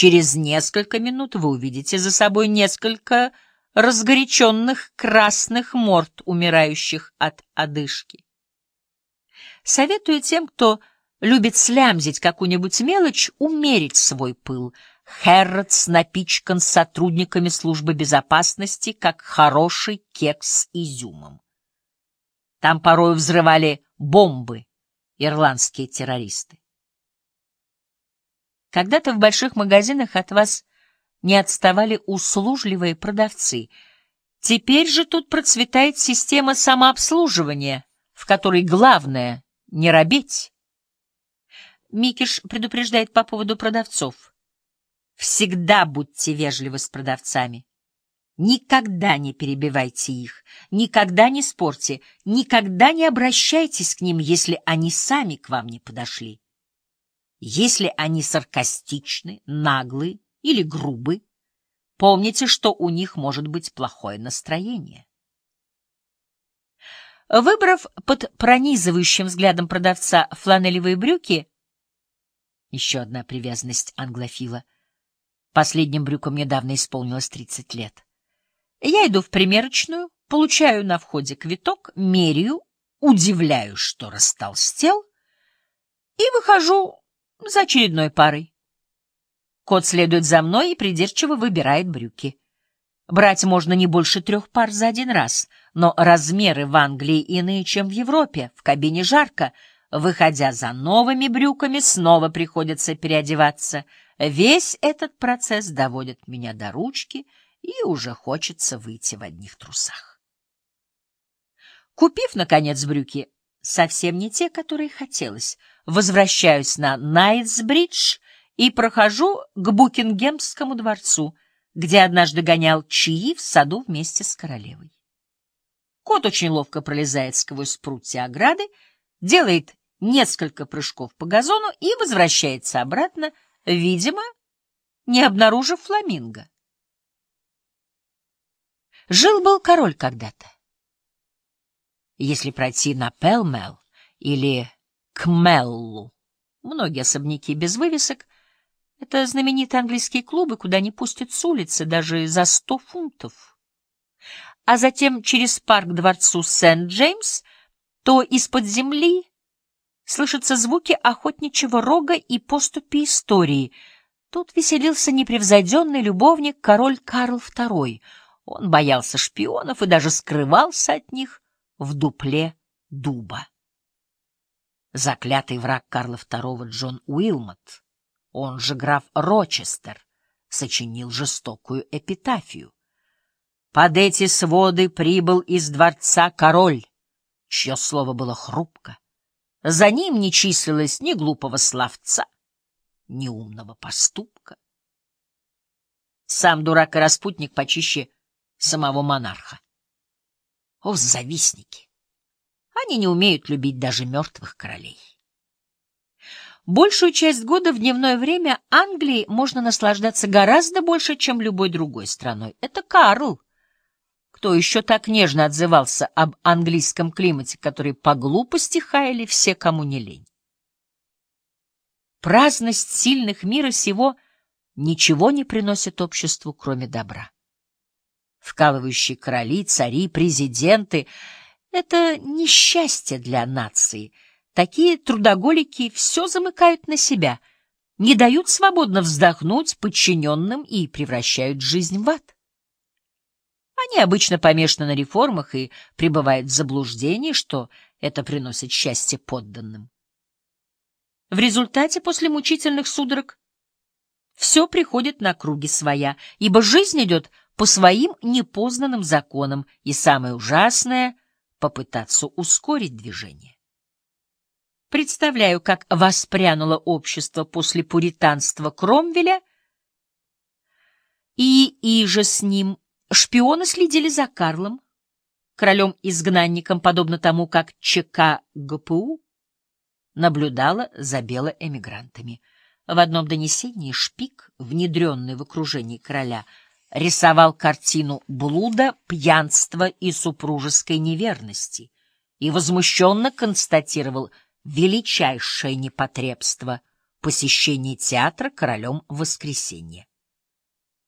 Через несколько минут вы увидите за собой несколько разгоряченных красных морд, умирающих от одышки. Советую тем, кто любит слямзить какую-нибудь мелочь, умерить свой пыл. Хэрротс напичкан сотрудниками службы безопасности, как хороший кекс с изюмом. Там порой взрывали бомбы ирландские террористы. Когда-то в больших магазинах от вас не отставали услужливые продавцы. Теперь же тут процветает система самообслуживания, в которой главное — не робеть. Микиш предупреждает по поводу продавцов. Всегда будьте вежливы с продавцами. Никогда не перебивайте их, никогда не спорьте, никогда не обращайтесь к ним, если они сами к вам не подошли. Если они саркастичны, наглы или грубы, помните, что у них может быть плохое настроение. Выбрав под пронизывающим взглядом продавца фланелевые брюки, еще одна привязанность англофила, последним брюкам недавно исполнилось 30 лет, я иду в примерочную, получаю на входе квиток, меряю, удивляюсь, что растолстел, и выхожу за очередной парой. Кот следует за мной и придирчиво выбирает брюки. Брать можно не больше трех пар за один раз, но размеры в Англии иные, чем в Европе. В кабине жарко. Выходя за новыми брюками, снова приходится переодеваться. Весь этот процесс доводит меня до ручки — и уже хочется выйти в одних трусах. Купив, наконец, брюки, совсем не те, которые хотелось, возвращаюсь на Найтсбридж и прохожу к Букингемскому дворцу, где однажды гонял чаи в саду вместе с королевой. Кот очень ловко пролезает сквозь прутья ограды, делает несколько прыжков по газону и возвращается обратно, видимо, не обнаружив фламинго. Жил-был король когда-то. Если пройти на Пелмел или к Меллу, многие особняки без вывесок — это знаменитые английские клубы, куда не пустят с улицы даже за сто фунтов. А затем через парк дворцу Сент-Джеймс, то из-под земли слышатся звуки охотничьего рога и поступи истории. Тут веселился непревзойденный любовник король Карл II — он боялся шпионов и даже скрывался от них в дупле дуба. Заклятый враг Карла II Джон Уилмот, он же граф Рочестер, сочинил жестокую эпитафию. Под эти своды прибыл из дворца король, чье слово было хрупко. За ним не числилось ни глупого словца, ни умного поступка. Сам дурак и распутник почище самого монарха. О, завистники! Они не умеют любить даже мертвых королей. Большую часть года в дневное время Англии можно наслаждаться гораздо больше, чем любой другой страной. Это Карл. Кто еще так нежно отзывался об английском климате, который по глупости хаяли все, кому не лень? Праздность сильных мира сего ничего не приносит обществу, кроме добра вкалывающие короли, цари, президенты — это несчастье для нации. Такие трудоголики все замыкают на себя, не дают свободно вздохнуть подчиненным и превращают жизнь в ад. Они обычно помешаны на реформах и пребывают в заблуждении, что это приносит счастье подданным. В результате после мучительных судорог все приходит на круги своя, ибо жизнь идет по своим непознанным законам, и самое ужасное — попытаться ускорить движение. Представляю, как воспрянуло общество после пуританства Кромвеля, и и же с ним шпионы следили за Карлом, королем-изгнанником, подобно тому, как ЧК ГПУ наблюдала за белоэмигрантами. В одном донесении шпик, внедренный в окружении короля, рисовал картину блуда, пьянства и супружеской неверности и возмущенно констатировал величайшее непотребство посещение театра королем в воскресенье.